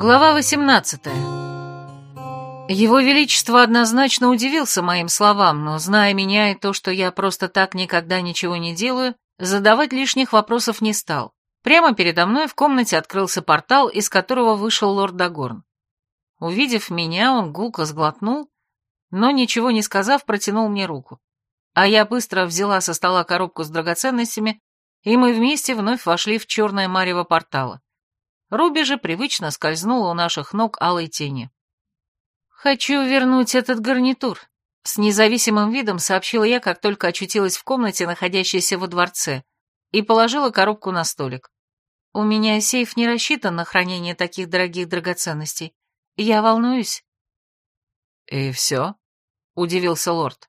Глава 18 Его Величество однозначно удивился моим словам, но, зная меня и то, что я просто так никогда ничего не делаю, задавать лишних вопросов не стал. Прямо передо мной в комнате открылся портал, из которого вышел лорд Дагорн. Увидев меня, он гулко сглотнул, но, ничего не сказав, протянул мне руку. А я быстро взяла со стола коробку с драгоценностями, и мы вместе вновь вошли в черное марево портала. Руби же привычно скользнула у наших ног алой тени. «Хочу вернуть этот гарнитур», — с независимым видом сообщила я, как только очутилась в комнате, находящейся во дворце, и положила коробку на столик. «У меня сейф не рассчитан на хранение таких дорогих драгоценностей. Я волнуюсь». «И все?» — удивился лорд.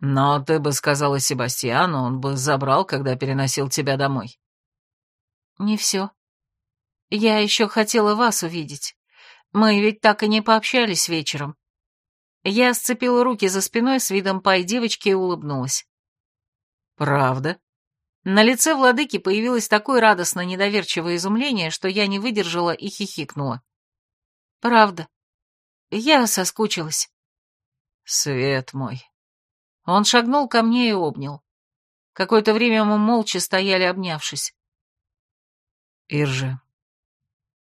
«Но ты бы сказала Себастьяну, он бы забрал, когда переносил тебя домой». «Не все. Я еще хотела вас увидеть. Мы ведь так и не пообщались вечером». Я сцепила руки за спиной с видом пай девочки и улыбнулась. «Правда?» На лице владыки появилось такое радостно недоверчивое изумление, что я не выдержала и хихикнула. «Правда. Я соскучилась». «Свет мой». Он шагнул ко мне и обнял. Какое-то время мы молча стояли, обнявшись. «Иржи,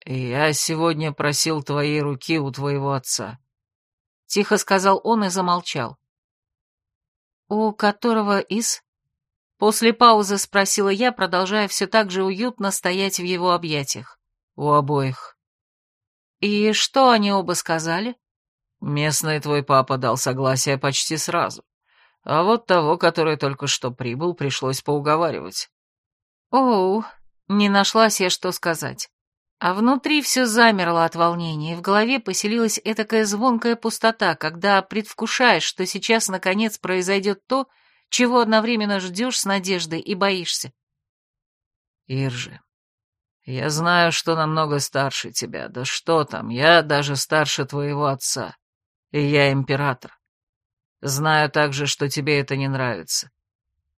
я сегодня просил твоей руки у твоего отца», — тихо сказал он и замолчал. «У которого из?» После паузы спросила я, продолжая все так же уютно стоять в его объятиях. «У обоих». «И что они оба сказали?» «Местный твой папа дал согласие почти сразу. А вот того, который только что прибыл, пришлось поуговаривать». «Оу, не нашлась я, что сказать. А внутри все замерло от волнения, и в голове поселилась этакая звонкая пустота, когда предвкушаешь, что сейчас наконец произойдет то, чего одновременно ждешь с надеждой и боишься. Иржи, я знаю, что намного старше тебя, да что там, я даже старше твоего отца, и я император. Знаю также, что тебе это не нравится.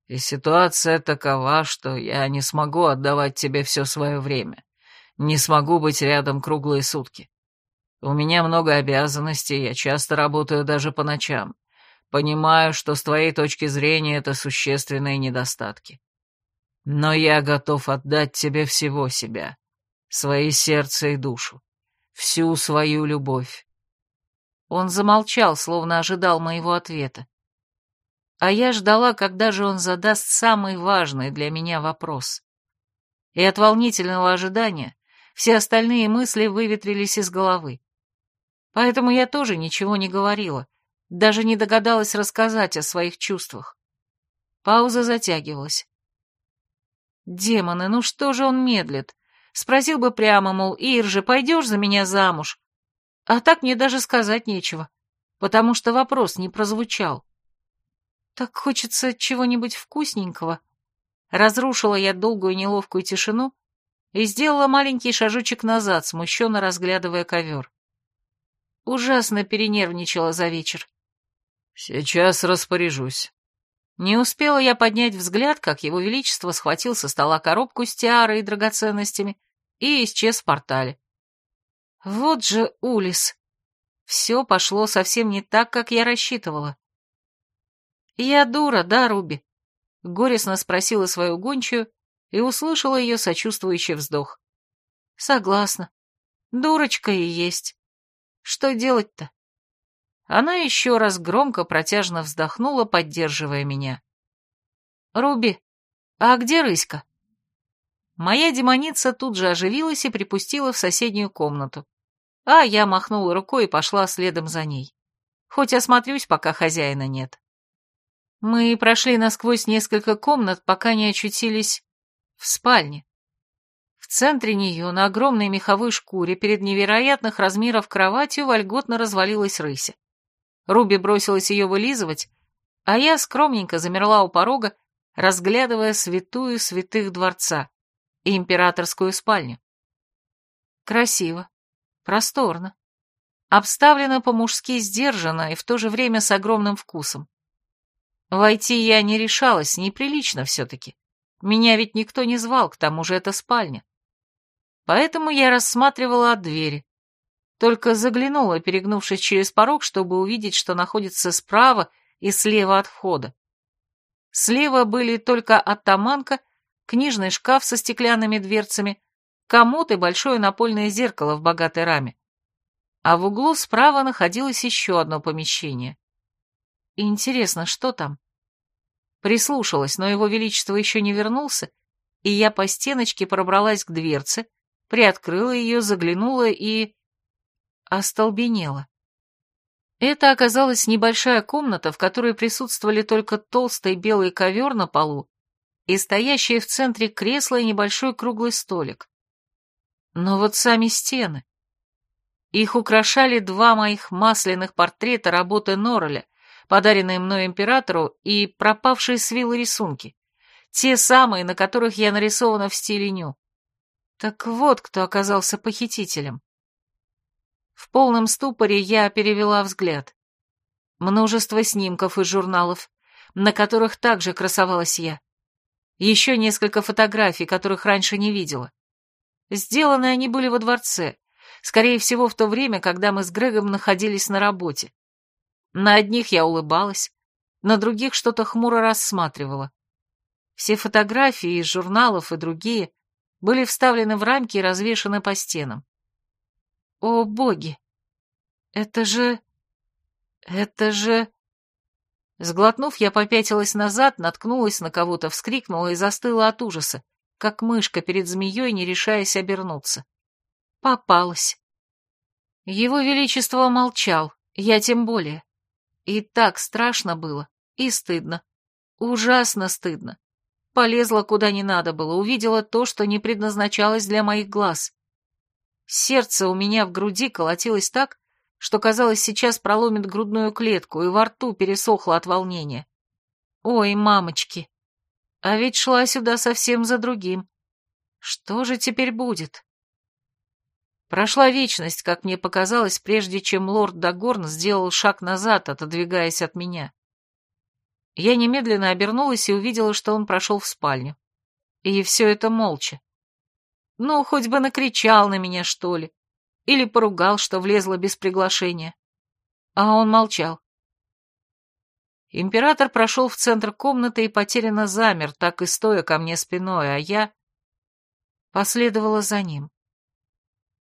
И ситуация такова, что я не смогу отдавать тебе все свое время, не смогу быть рядом круглые сутки. У меня много обязанностей, я часто работаю даже по ночам. Понимаю, что с твоей точки зрения это существенные недостатки. Но я готов отдать тебе всего себя, свои сердце и душу, всю свою любовь. Он замолчал, словно ожидал моего ответа. А я ждала, когда же он задаст самый важный для меня вопрос. И от волнительного ожидания все остальные мысли выветрились из головы. Поэтому я тоже ничего не говорила, даже не догадалась рассказать о своих чувствах. Пауза затягивалась. Демоны, ну что же он медлит? Спросил бы прямо, мол, Иржи, пойдешь за меня замуж? А так мне даже сказать нечего, потому что вопрос не прозвучал. Так хочется чего-нибудь вкусненького. Разрушила я долгую неловкую тишину и сделала маленький шажочек назад, смущенно разглядывая ковер. Ужасно перенервничала за вечер. «Сейчас распоряжусь». Не успела я поднять взгляд, как его величество схватил со стола коробку с тиарой и драгоценностями и исчез в портале. Вот же Улис. Все пошло совсем не так, как я рассчитывала. «Я дура, да, Руби?» — горестно спросила свою гончую и услышала ее сочувствующий вздох. «Согласна. Дурочка и есть. Что делать-то?» Она еще раз громко протяжно вздохнула, поддерживая меня. «Руби, а где рыська?» Моя демоница тут же оживилась и припустила в соседнюю комнату. А я махнула рукой и пошла следом за ней. Хоть осмотрюсь, пока хозяина нет. Мы прошли насквозь несколько комнат, пока не очутились в спальне. В центре нее, на огромной меховой шкуре, перед невероятных размеров кроватью, вольготно развалилась рыся. Руби бросилась ее вылизывать, а я скромненько замерла у порога, разглядывая святую святых дворца и императорскую спальню. Красиво, просторно, обставлено по-мужски сдержанно и в то же время с огромным вкусом. Войти я не решалась, неприлично все-таки. Меня ведь никто не звал, к тому же это спальня. Поэтому я рассматривала от двери, только заглянула, перегнувшись через порог, чтобы увидеть, что находится справа и слева от входа. Слева были только оттаманка, книжный шкаф со стеклянными дверцами, комод и большое напольное зеркало в богатой раме. А в углу справа находилось еще одно помещение. Интересно, что там? Прислушалась, но его величество еще не вернулся, и я по стеночке пробралась к дверце, приоткрыла ее, заглянула и... остолбенела. Это оказалась небольшая комната, в которой присутствовали только толстый белый ковер на полу и стоящие в центре кресло и небольшой круглый столик. Но вот сами стены. Их украшали два моих масляных портрета работы Норреля, подаренные мной императору, и пропавшие с виллы рисунки. Те самые, на которых я нарисована в стиле ню. Так вот, кто оказался похитителем. В полном ступоре я перевела взгляд. Множество снимков из журналов, на которых также красовалась я. Еще несколько фотографий, которых раньше не видела. Сделаны они были во дворце, скорее всего, в то время, когда мы с Грегом находились на работе. На одних я улыбалась, на других что-то хмуро рассматривала. Все фотографии из журналов и другие были вставлены в рамки и развешаны по стенам. О, боги! Это же... Это же... Сглотнув, я попятилась назад, наткнулась на кого-то, вскрикнула и застыла от ужаса, как мышка перед змеей, не решаясь обернуться. Попалась. Его Величество молчал, я тем более. И так страшно было, и стыдно. Ужасно стыдно. Полезла куда не надо было, увидела то, что не предназначалось для моих глаз. Сердце у меня в груди колотилось так, что, казалось, сейчас проломит грудную клетку, и во рту пересохло от волнения. Ой, мамочки, а ведь шла сюда совсем за другим. Что же теперь будет? Прошла вечность, как мне показалось, прежде чем лорд Дагорн сделал шаг назад, отодвигаясь от меня. Я немедленно обернулась и увидела, что он прошел в спальню. И все это молча. Ну, хоть бы накричал на меня, что ли. Или поругал, что влезла без приглашения. А он молчал. Император прошел в центр комнаты и потерянно замер, так и стоя ко мне спиной, а я последовала за ним.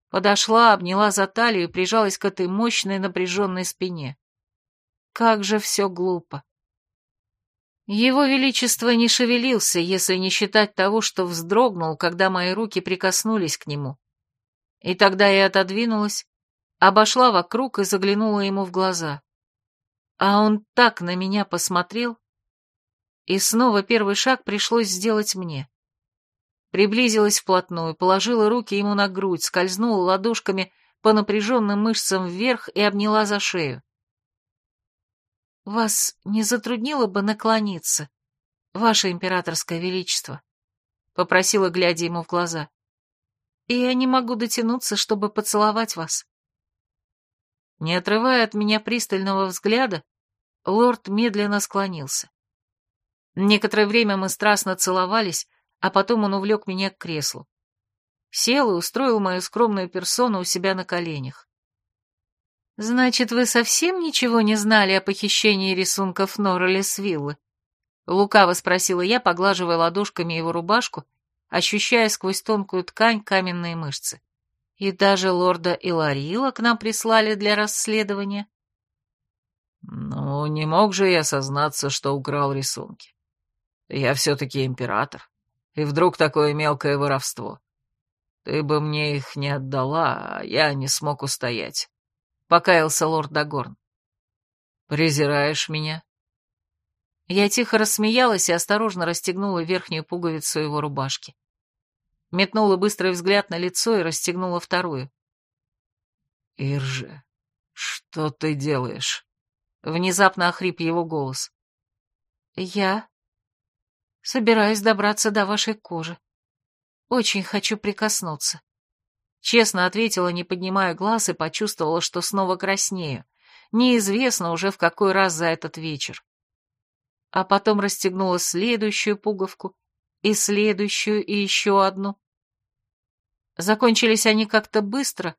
Подошла, обняла за талию и прижалась к этой мощной напряженной спине. Как же все глупо. Его Величество не шевелился, если не считать того, что вздрогнул, когда мои руки прикоснулись к нему. И тогда я отодвинулась, обошла вокруг и заглянула ему в глаза. А он так на меня посмотрел, и снова первый шаг пришлось сделать мне. Приблизилась вплотную, положила руки ему на грудь, скользнула ладошками по напряженным мышцам вверх и обняла за шею. «Вас не затруднило бы наклониться, Ваше Императорское Величество?» — попросила, глядя ему в глаза. «И я не могу дотянуться, чтобы поцеловать вас». Не отрывая от меня пристального взгляда, лорд медленно склонился. Некоторое время мы страстно целовались, а потом он увлек меня к креслу. Сел и устроил мою скромную персону у себя на коленях. «Значит, вы совсем ничего не знали о похищении рисунков Норреля с виллы?» Лукаво спросила я, поглаживая ладошками его рубашку, ощущая сквозь тонкую ткань каменные мышцы. «И даже лорда Иларила к нам прислали для расследования?» «Ну, не мог же я сознаться, что украл рисунки. Я все-таки император, и вдруг такое мелкое воровство. Ты бы мне их не отдала, а я не смог устоять покаялся лорд Дагорн. «Презираешь меня?» Я тихо рассмеялась и осторожно расстегнула верхнюю пуговицу его рубашки. Метнула быстрый взгляд на лицо и расстегнула вторую. «Ирже, что ты делаешь?» Внезапно охрип его голос. «Я собираюсь добраться до вашей кожи. Очень хочу прикоснуться. Честно ответила, не поднимая глаз, и почувствовала, что снова краснею. Неизвестно уже в какой раз за этот вечер. А потом расстегнула следующую пуговку, и следующую, и еще одну. Закончились они как-то быстро,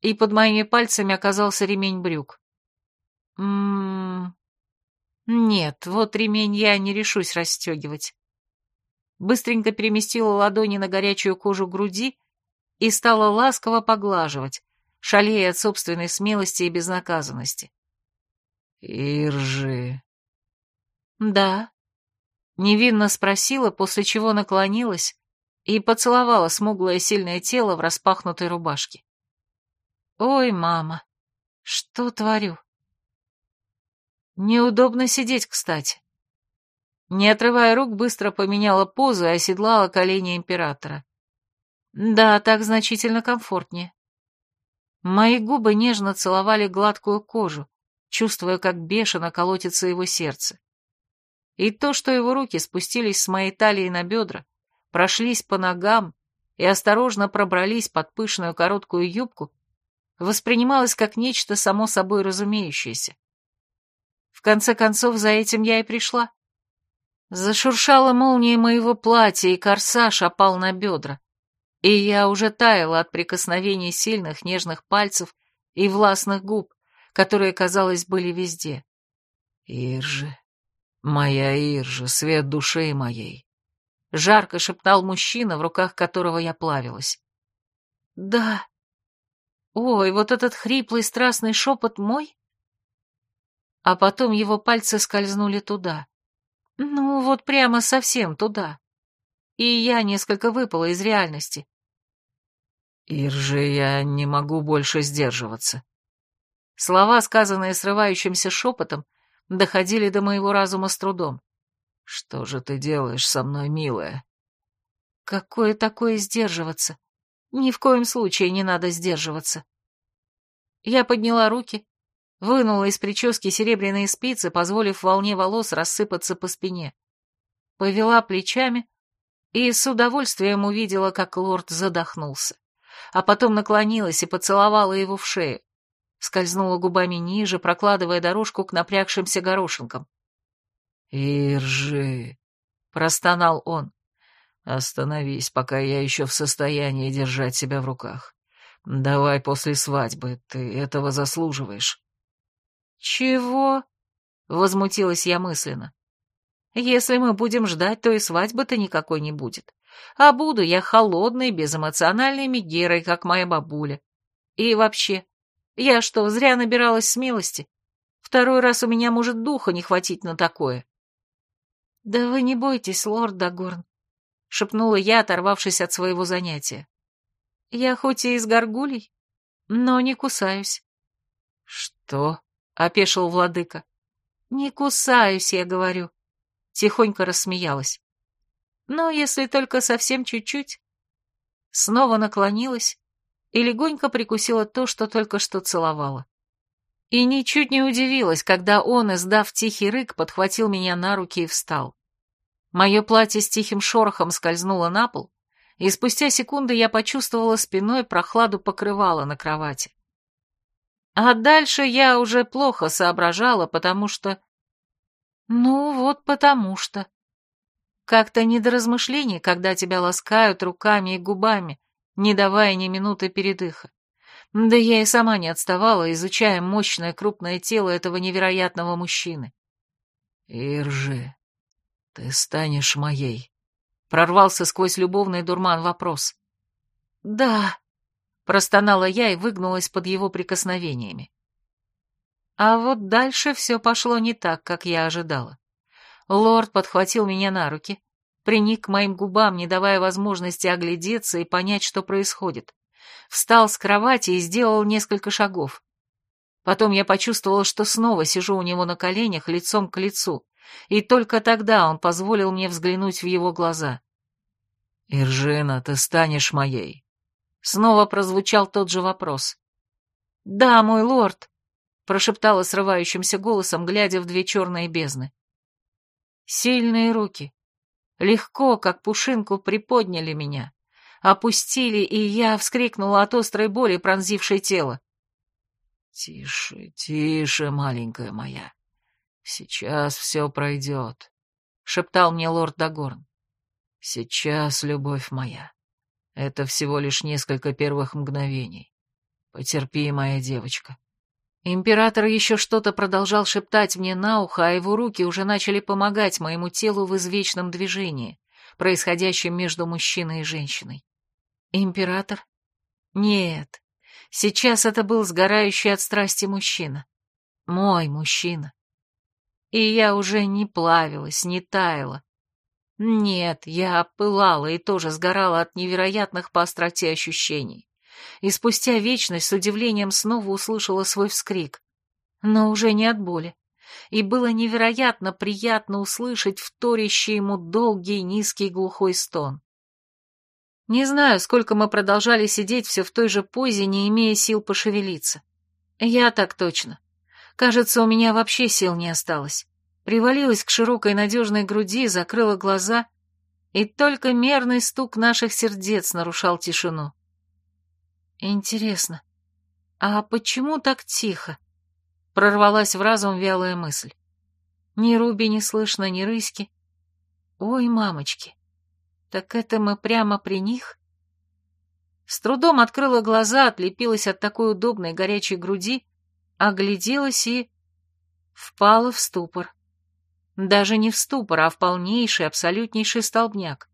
и под моими пальцами оказался ремень брюк. Ммм... Нет, вот ремень я не решусь расстегивать. Быстренько переместила ладони на горячую кожу груди и стала ласково поглаживать, шалея от собственной смелости и безнаказанности. «Иржи...» «Да», — невинно спросила, после чего наклонилась и поцеловала смуглое сильное тело в распахнутой рубашке. «Ой, мама, что творю?» Неудобно сидеть, кстати. Не отрывая рук, быстро поменяла позу и оседлала колени императора. Да, так значительно комфортнее. Мои губы нежно целовали гладкую кожу, чувствуя, как бешено колотится его сердце. И то, что его руки спустились с моей талии на бедра, прошлись по ногам и осторожно пробрались под пышную короткую юбку, воспринималось как нечто само собой разумеющееся. В конце концов, за этим я и пришла. Зашуршала молния моего платья, и корсаж опал на бедра. И я уже таяла от прикосновений сильных нежных пальцев и властных губ, которые, казалось, были везде. «Иржи, моя Иржи, свет души моей!» Жарко шептал мужчина, в руках которого я плавилась. «Да. Ой, вот этот хриплый страстный шепот мой?» а потом его пальцы скользнули туда. Ну, вот прямо совсем туда. И я несколько выпала из реальности. «Иржи, я не могу больше сдерживаться». Слова, сказанные срывающимся шепотом, доходили до моего разума с трудом. «Что же ты делаешь со мной, милая?» «Какое такое сдерживаться? Ни в коем случае не надо сдерживаться». Я подняла руки, Вынула из прически серебряные спицы, позволив волне волос рассыпаться по спине. Повела плечами и с удовольствием увидела, как лорд задохнулся. А потом наклонилась и поцеловала его в шею. Скользнула губами ниже, прокладывая дорожку к напрягшимся горошинкам. «Иржи!» — простонал он. «Остановись, пока я еще в состоянии держать себя в руках. Давай после свадьбы, ты этого заслуживаешь». «Чего?» — возмутилась я мысленно. «Если мы будем ждать, то и свадьбы-то никакой не будет. А буду я холодной, безэмоциональной Мегерой, как моя бабуля. И вообще, я что, зря набиралась смелости? Второй раз у меня может духа не хватить на такое». «Да вы не бойтесь, лорд Дагорн», — шепнула я, оторвавшись от своего занятия. «Я хоть и из горгулей, но не кусаюсь». «Что?» — опешил владыка. «Не кусаюсь, я говорю», — тихонько рассмеялась. «Но если только совсем чуть-чуть». Снова наклонилась и легонько прикусила то, что только что целовала. И ничуть не удивилась, когда он, издав тихий рык, подхватил меня на руки и встал. Мое платье с тихим шорохом скользнуло на пол, и спустя секунды я почувствовала спиной прохладу покрывала на кровати. А дальше я уже плохо соображала, потому что... Ну вот потому что... Как-то не до размышлений, когда тебя ласкают руками и губами, не давая ни минуты передыха. Да я и сама не отставала, изучая мощное крупное тело этого невероятного мужчины. «Иржи, ты станешь моей», — прорвался сквозь любовный дурман вопрос. «Да», Простонала я и выгнулась под его прикосновениями. А вот дальше все пошло не так, как я ожидала. Лорд подхватил меня на руки, приник к моим губам, не давая возможности оглядеться и понять, что происходит. Встал с кровати и сделал несколько шагов. Потом я почувствовала, что снова сижу у него на коленях, лицом к лицу, и только тогда он позволил мне взглянуть в его глаза. «Иржина, ты станешь моей», Снова прозвучал тот же вопрос. «Да, мой лорд», — прошептала срывающимся голосом, глядя в две черные бездны. Сильные руки, легко, как пушинку, приподняли меня, опустили, и я вскрикнула от острой боли, пронзившей тело. «Тише, тише, маленькая моя, сейчас все пройдет», — шептал мне лорд Дагорн. «Сейчас, любовь моя, это всего лишь несколько первых мгновений. Потерпи, моя девочка. Император еще что-то продолжал шептать мне на ухо, а его руки уже начали помогать моему телу в извечном движении, происходящем между мужчиной и женщиной. Император? Нет, сейчас это был сгорающий от страсти мужчина. Мой мужчина. И я уже не плавилась, не таяла. Нет, я пылала и тоже сгорала от невероятных по остроте ощущений и спустя вечность с удивлением снова услышала свой вскрик. Но уже не от боли. И было невероятно приятно услышать вторящий ему долгий низкий глухой стон. Не знаю, сколько мы продолжали сидеть все в той же позе, не имея сил пошевелиться. Я так точно. Кажется, у меня вообще сил не осталось. Привалилась к широкой надежной груди, закрыла глаза, и только мерный стук наших сердец нарушал тишину. Интересно, а почему так тихо? Прорвалась в разум вялая мысль. Ни Руби не слышно, ни Рыськи. Ой, мамочки, так это мы прямо при них? С трудом открыла глаза, отлепилась от такой удобной горячей груди, огляделась и... впала в ступор. Даже не в ступор, а в полнейший, абсолютнейший столбняк.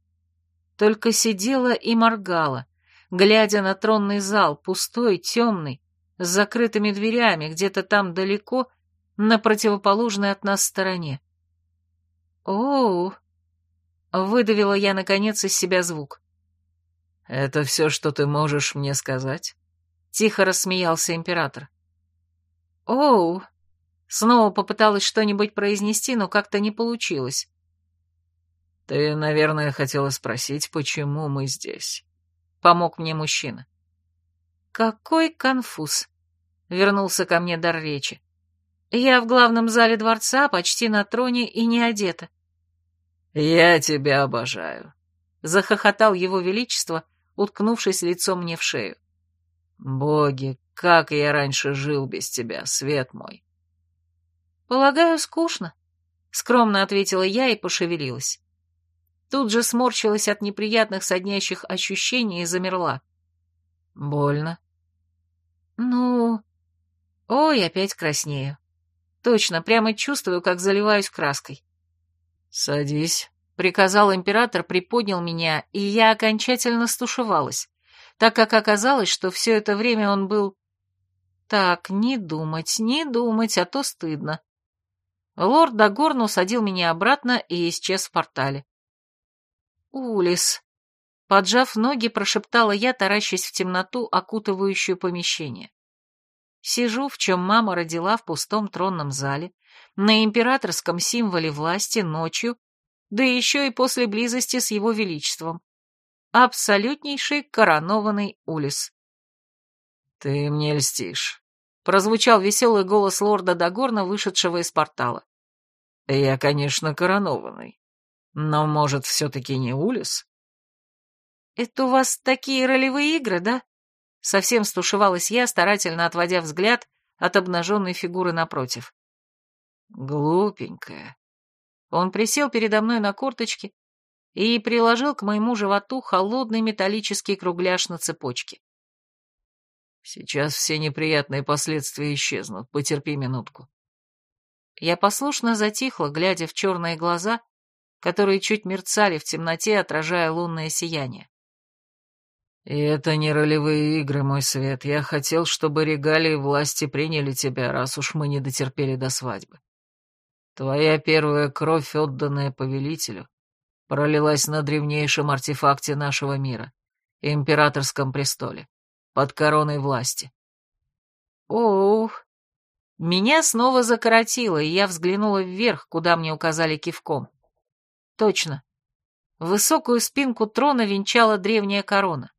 Только сидела и моргала, глядя на тронный зал, пустой, темный, с закрытыми дверями, где-то там далеко, на противоположной от нас стороне. «Оу!» — выдавила я, наконец, из себя звук. «Это все, что ты можешь мне сказать?» — тихо рассмеялся император. «Оу!» Снова попыталась что-нибудь произнести, но как-то не получилось. «Ты, наверное, хотела спросить, почему мы здесь?» — помог мне мужчина. «Какой конфуз!» — вернулся ко мне дар речи. «Я в главном зале дворца, почти на троне и не одета». «Я тебя обожаю», — захохотал его величество, уткнувшись лицом мне в шею. «Боги, как я раньше жил без тебя, свет мой!» «Полагаю, скучно», — скромно ответила я и пошевелилась. Тут же сморщилась от неприятных соднящих ощущений и замерла. «Больно?» «Ну...» «Ой, опять краснею. Точно, прямо чувствую, как заливаюсь краской». «Садись», — приказал император, приподнял меня, и я окончательно стушевалась, так как оказалось, что все это время он был... Так, не думать, не думать, а то стыдно. Лорд Дагорн усадил меня обратно и исчез в портале. «Улис!» Поджав ноги, прошептала я, таращась в темноту, окутывающую помещение. Сижу, в чем мама родила в пустом тронном зале, на императорском символе власти ночью, да еще и после близости с его величеством. Абсолютнейший коронованный Улис. «Ты мне льстишь», — прозвучал веселый голос лорда Дагорна, вышедшего из портала. «Я, конечно, коронованный, но, может, все-таки не Улис? Это у вас такие ролевые игры, да? Совсем стушевалась я, старательно отводя взгляд от обнаженной фигуры напротив. Глупенькая. Он присел передо мной на корточки и приложил к моему животу холодный металлический кругляш на цепочке. Сейчас все неприятные последствия исчезнут, потерпи минутку. Я послушно затихла, глядя в черные глаза, которые чуть мерцали в темноте, отражая лунное сияние. «И это не ролевые игры, мой свет. Я хотел, чтобы регалии власти приняли тебя, раз уж мы не дотерпели до свадьбы. Твоя первая кровь, отданная повелителю, пролилась на древнейшем артефакте нашего мира, императорском престоле, под короной власти». «Оух!» Меня снова закоротило, и я взглянула вверх, куда мне указали кивком. Точно. Высокую спинку трона венчала древняя корона.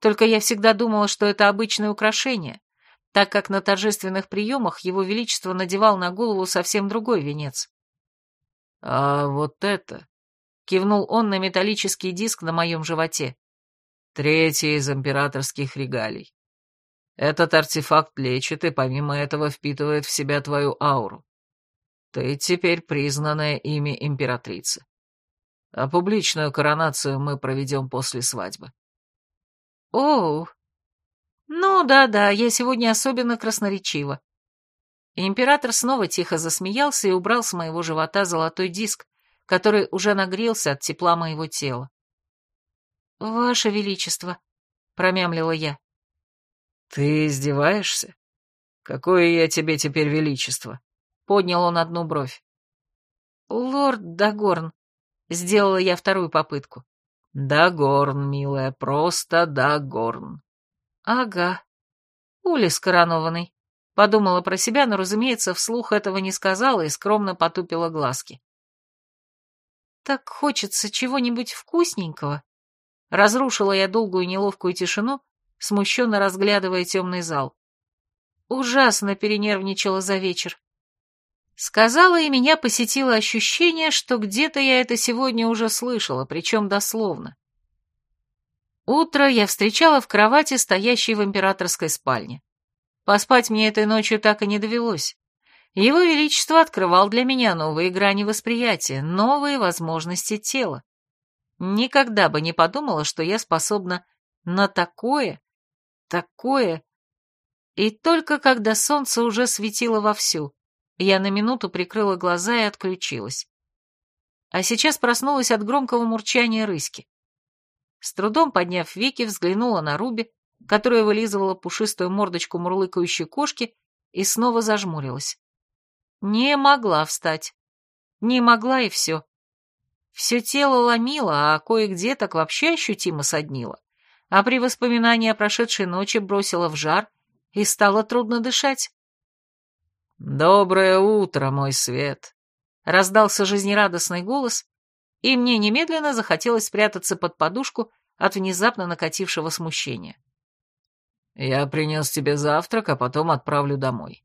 Только я всегда думала, что это обычное украшение, так как на торжественных приемах его величество надевал на голову совсем другой венец. «А вот это...» — кивнул он на металлический диск на моем животе. «Третий из императорских регалий. Этот артефакт лечит и помимо этого впитывает в себя твою ауру. Ты теперь признанная ими императрица а публичную коронацию мы проведем после свадьбы». «Оу!» Ну да-да, я сегодня особенно красноречива. Император снова тихо засмеялся и убрал с моего живота золотой диск, который уже нагрелся от тепла моего тела. «Ваше Величество», — промямлила я. «Ты издеваешься? Какое я тебе теперь Величество?» — поднял он одну бровь. «Лорд Дагорн», — сделала я вторую попытку. «Дагорн, милая, просто Дагорн». «Ага. Улис коронованный», — подумала про себя, но, разумеется, вслух этого не сказала и скромно потупила глазки. «Так хочется чего-нибудь вкусненького», — разрушила я долгую неловкую тишину, смущенно разглядывая темный зал. Ужасно перенервничала за вечер. Сказала, и меня посетило ощущение, что где-то я это сегодня уже слышала, причем дословно. Утро я встречала в кровати, стоящей в императорской спальне. Поспать мне этой ночью так и не довелось. Его Величество открывал для меня новые грани восприятия, новые возможности тела. Никогда бы не подумала, что я способна на такое, такое. И только когда солнце уже светило вовсю, я на минуту прикрыла глаза и отключилась. А сейчас проснулась от громкого мурчания рыски. С трудом подняв веки, взглянула на Руби, которая вылизывала пушистую мордочку мурлыкающей кошки, и снова зажмурилась. Не могла встать. Не могла и все. Все тело ломило, а кое-где так вообще ощутимо соднило. А при воспоминании о прошедшей ночи бросила в жар, и стало трудно дышать. «Доброе утро, мой свет!» — раздался жизнерадостный голос, и мне немедленно захотелось спрятаться под подушку от внезапно накатившего смущения. «Я принес тебе завтрак, а потом отправлю домой.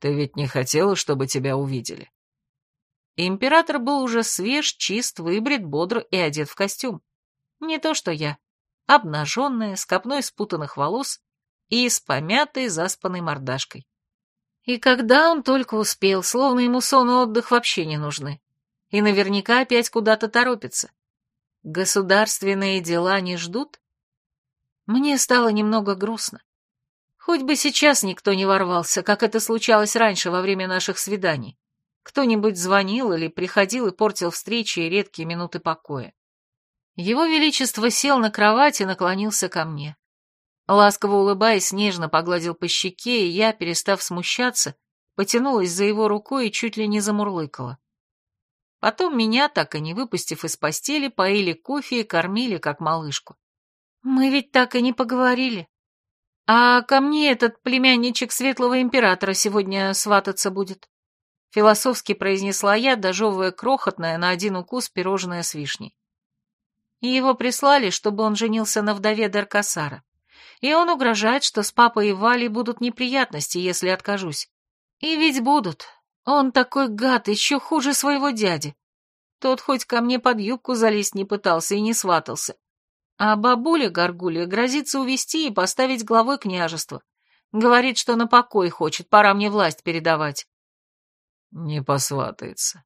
Ты ведь не хотела, чтобы тебя увидели?» Император был уже свеж, чист, выбрит, бодр и одет в костюм. Не то что я, обнаженная, с копной спутанных волос и с помятой, заспанной мордашкой. И когда он только успел, словно ему сон и отдых вообще не нужны. И наверняка опять куда-то торопится. Государственные дела не ждут? Мне стало немного грустно. Хоть бы сейчас никто не ворвался, как это случалось раньше во время наших свиданий. Кто-нибудь звонил или приходил и портил встречи и редкие минуты покоя. Его Величество сел на кровать и наклонился ко мне. Ласково улыбаясь, нежно погладил по щеке, и я, перестав смущаться, потянулась за его рукой и чуть ли не замурлыкала. Потом меня, так и не выпустив из постели, поили кофе и кормили, как малышку. Мы ведь так и не поговорили. А ко мне этот племянничек светлого императора сегодня свататься будет. Философски произнесла я, дожевывая крохотное на один укус пирожное с вишней. И его прислали, чтобы он женился на вдове Даркасара и он угрожает, что с папой и Валей будут неприятности, если откажусь. И ведь будут. Он такой гад, еще хуже своего дяди. Тот хоть ко мне под юбку залезть не пытался и не сватался. А бабуля Горгулья грозится увести и поставить главой княжества. Говорит, что на покой хочет, пора мне власть передавать. Не посватается.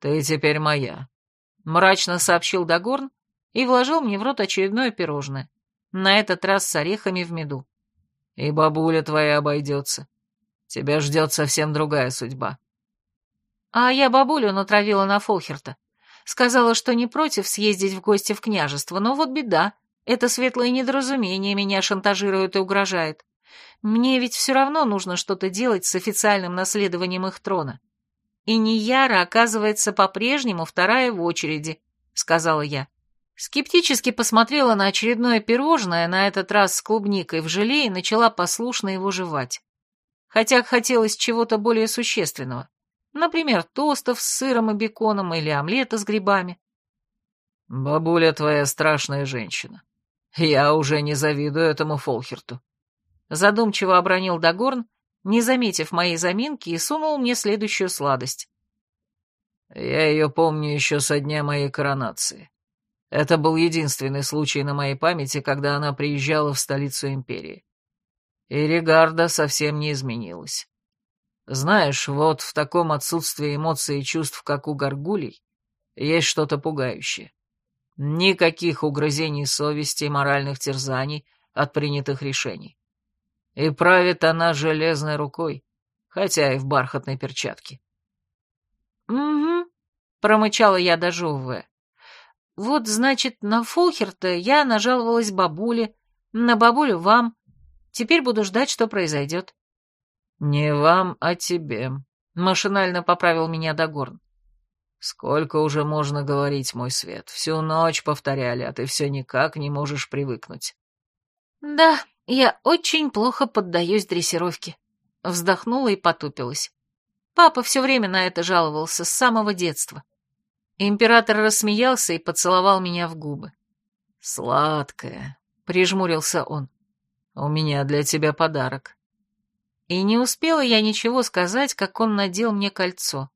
Ты теперь моя, — мрачно сообщил Дагорн и вложил мне в рот очередное пирожное на этот раз с орехами в меду. И бабуля твоя обойдется. Тебя ждет совсем другая судьба. А я бабулю натравила на Фолхерта. Сказала, что не против съездить в гости в княжество, но вот беда. Это светлое недоразумение меня шантажирует и угрожает. Мне ведь все равно нужно что-то делать с официальным наследованием их трона. И Нияра, оказывается, по-прежнему вторая в очереди, сказала я. Скептически посмотрела на очередное пирожное, на этот раз с клубникой в желе, и начала послушно его жевать. Хотя хотелось чего-то более существенного. Например, тостов с сыром и беконом или омлета с грибами. «Бабуля твоя страшная женщина. Я уже не завидую этому Фолхерту». Задумчиво обронил Дагорн, не заметив моей заминки, и сунул мне следующую сладость. «Я ее помню еще со дня моей коронации. Это был единственный случай на моей памяти, когда она приезжала в столицу империи. И Регарда совсем не изменилась. Знаешь, вот в таком отсутствии эмоций и чувств, как у горгулей, есть что-то пугающее. Никаких угрызений совести и моральных терзаний, от принятых решений. И правит она железной рукой, хотя и в бархатной перчатке. «Угу», — промычала я, дожевывая. «Вот, значит, на Фулхерта я нажаловалась бабуле, на бабулю вам. Теперь буду ждать, что произойдет». «Не вам, а тебе», — машинально поправил меня Дагорн. «Сколько уже можно говорить, мой свет? Всю ночь повторяли, а ты все никак не можешь привыкнуть». «Да, я очень плохо поддаюсь дрессировке», — вздохнула и потупилась. Папа все время на это жаловался с самого детства. Император рассмеялся и поцеловал меня в губы. «Сладкая», — прижмурился он. «У меня для тебя подарок». И не успела я ничего сказать, как он надел мне кольцо.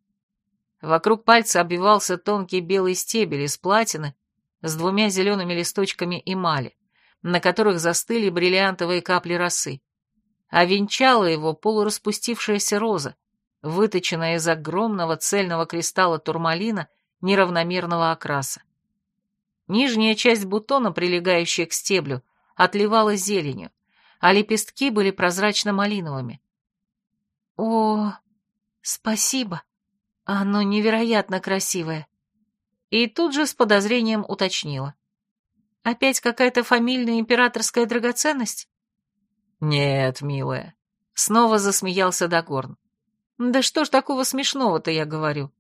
Вокруг пальца обвивался тонкий белый стебель из платины с двумя зелеными листочками эмали, на которых застыли бриллиантовые капли росы, а венчала его полураспустившаяся роза, выточенная из огромного цельного кристалла турмалина неравномерного окраса. Нижняя часть бутона, прилегающая к стеблю, отливала зеленью, а лепестки были прозрачно-малиновыми. «О, спасибо! Оно невероятно красивое!» И тут же с подозрением уточнила. «Опять какая-то фамильная императорская драгоценность?» «Нет, милая», — снова засмеялся Дагорн. Да что ж такого смешного-то я говорю?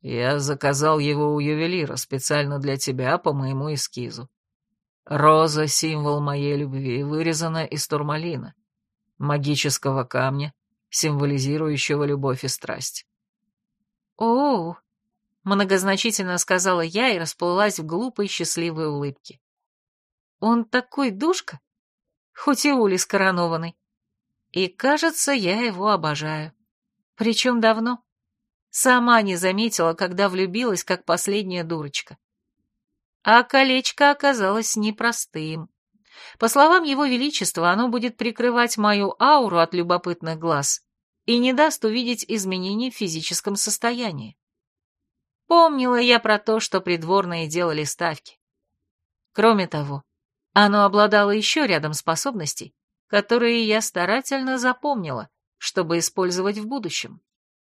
Я заказал его у ювелира специально для тебя по моему эскизу. Роза — символ моей любви, вырезана из турмалина, магического камня, символизирующего любовь и страсть. О, многозначительно сказала я и расплылась в глупой счастливой улыбке. Он такой душка, хоть и улис коронованный. И, кажется, я его обожаю. Причем давно. Сама не заметила, когда влюбилась, как последняя дурочка. А колечко оказалось непростым. По словам его величества, оно будет прикрывать мою ауру от любопытных глаз и не даст увидеть изменений в физическом состоянии. Помнила я про то, что придворные делали ставки. Кроме того, оно обладало еще рядом способностей, которые я старательно запомнила — чтобы использовать в будущем.